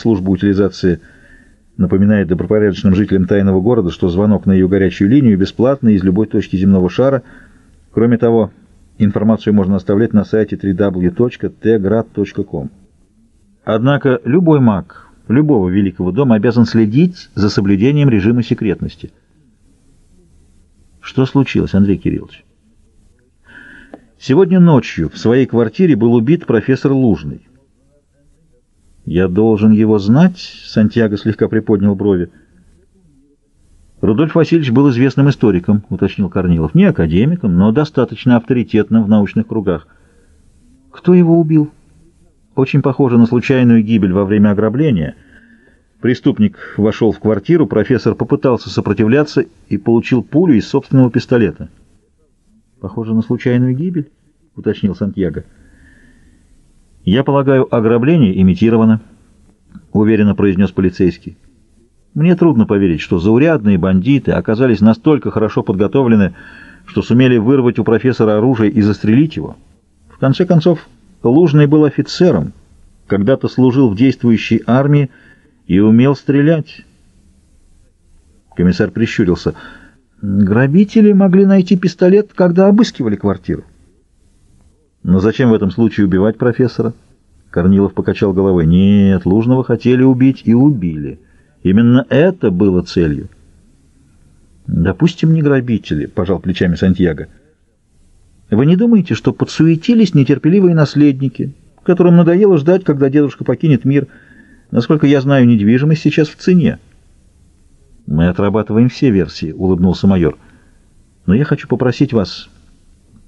служба утилизации напоминает добропорядочным жителям тайного города, что звонок на ее горячую линию бесплатный из любой точки земного шара. Кроме того, информацию можно оставлять на сайте www.tgrad.com. Однако любой маг любого великого дома обязан следить за соблюдением режима секретности. Что случилось, Андрей Кириллович? Сегодня ночью в своей квартире был убит профессор Лужный. «Я должен его знать?» — Сантьяго слегка приподнял брови. «Рудольф Васильевич был известным историком», — уточнил Корнилов. «Не академиком, но достаточно авторитетным в научных кругах». «Кто его убил?» «Очень похоже на случайную гибель во время ограбления». Преступник вошел в квартиру, профессор попытался сопротивляться и получил пулю из собственного пистолета. Похоже на случайную гибель, уточнил Сантьяго. Я полагаю, ограбление имитировано, уверенно произнес полицейский. Мне трудно поверить, что заурядные бандиты оказались настолько хорошо подготовлены, что сумели вырвать у профессора оружие и застрелить его. В конце концов, Лужный был офицером, когда-то служил в действующей армии и умел стрелять. Комиссар прищурился — Грабители могли найти пистолет, когда обыскивали квартиру. Но зачем в этом случае убивать профессора? Корнилов покачал головой. Нет, Лужного хотели убить и убили. Именно это было целью. Допустим, не грабители, пожал плечами Сантьяго. Вы не думаете, что подсуетились нетерпеливые наследники, которым надоело ждать, когда дедушка покинет мир? Насколько я знаю, недвижимость сейчас в цене. «Мы отрабатываем все версии», — улыбнулся майор. «Но я хочу попросить вас,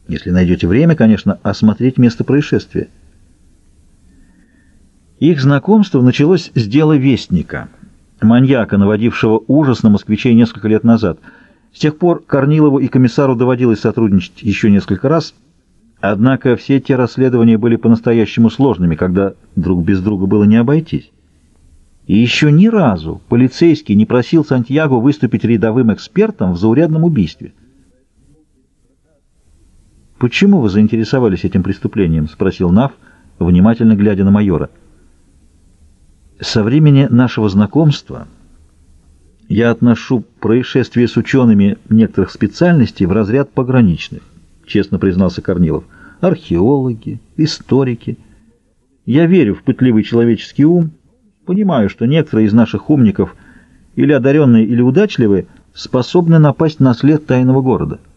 если найдете время, конечно, осмотреть место происшествия». Их знакомство началось с дела Вестника, маньяка, наводившего ужас на москвичей несколько лет назад. С тех пор Корнилову и комиссару доводилось сотрудничать еще несколько раз, однако все те расследования были по-настоящему сложными, когда друг без друга было не обойтись. И еще ни разу полицейский не просил Сантьяго выступить рядовым экспертом в заурядном убийстве. «Почему вы заинтересовались этим преступлением?» — спросил Нав, внимательно глядя на майора. «Со времени нашего знакомства я отношу происшествия с учеными некоторых специальностей в разряд пограничных», — честно признался Корнилов. «Археологи, историки. Я верю в пытливый человеческий ум» Понимаю, что некоторые из наших умников, или одаренные, или удачливые, способны напасть на след тайного города —